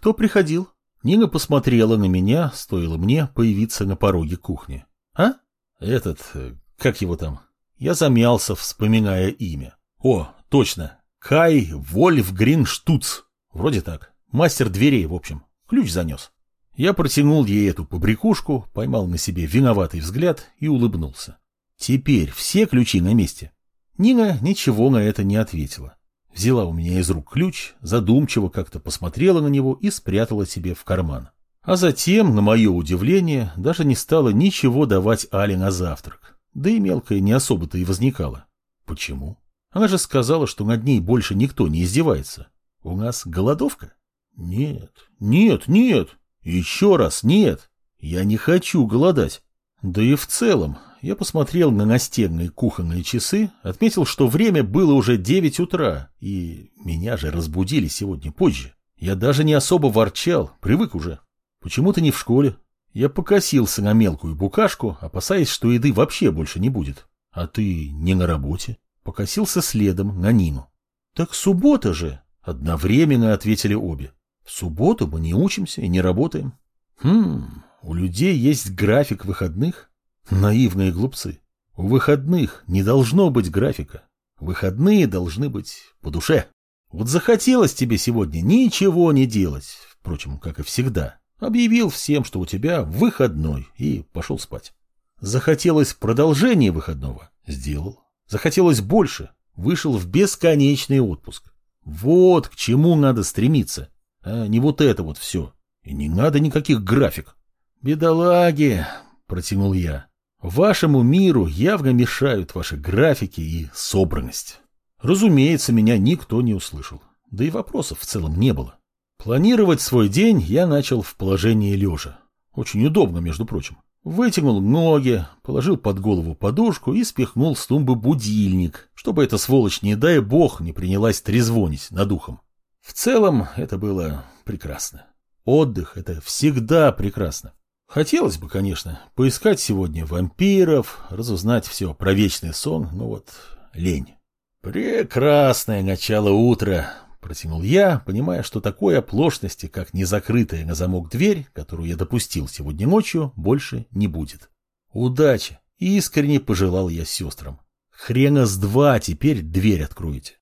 Кто приходил? Нина посмотрела на меня, стоило мне появиться на пороге кухни. А? Этот, э, как его там? Я замялся, вспоминая имя. О, точно. Кай Вольфгрин Штуц. Вроде так. Мастер дверей, в общем. Ключ занес. Я протянул ей эту побрякушку, поймал на себе виноватый взгляд и улыбнулся. Теперь все ключи на месте. Нина ничего на это не ответила. Взяла у меня из рук ключ, задумчиво как-то посмотрела на него и спрятала себе в карман. А затем, на мое удивление, даже не стала ничего давать Але на завтрак. Да и мелкая не особо-то и возникала. Почему? Она же сказала, что над ней больше никто не издевается. У нас голодовка? Нет, нет, нет. Еще раз нет. Я не хочу голодать. Да и в целом, я посмотрел на настенные кухонные часы, отметил, что время было уже девять утра, и меня же разбудили сегодня позже. Я даже не особо ворчал, привык уже. Почему ты не в школе? Я покосился на мелкую букашку, опасаясь, что еды вообще больше не будет. А ты не на работе? Покосился следом на Нину. Так суббота же! Одновременно ответили обе. В субботу мы не учимся и не работаем. Хм, у людей есть график выходных? Наивные глупцы. У выходных не должно быть графика. Выходные должны быть по душе. Вот захотелось тебе сегодня ничего не делать, впрочем, как и всегда. Объявил всем, что у тебя выходной, и пошел спать. Захотелось продолжения выходного. Сделал. Захотелось больше. Вышел в бесконечный отпуск. Вот к чему надо стремиться. А не вот это вот все. И не надо никаких график. Бедолаги, протянул я. Вашему миру явно мешают ваши графики и собранность. Разумеется, меня никто не услышал. Да и вопросов в целом не было. Планировать свой день я начал в положении лежа. Очень удобно, между прочим. Вытянул ноги, положил под голову подушку и спихнул с тумбы будильник, чтобы эта сволочь, не дай бог, не принялась трезвонить над ухом. В целом это было прекрасно. Отдых — это всегда прекрасно. Хотелось бы, конечно, поискать сегодня вампиров, разузнать все про вечный сон, но вот лень. Прекрасное начало утра, протянул я, понимая, что такой оплошности, как незакрытая на замок дверь, которую я допустил сегодня ночью, больше не будет. Удачи! Искренне пожелал я сестрам. Хрена с два теперь дверь откроете.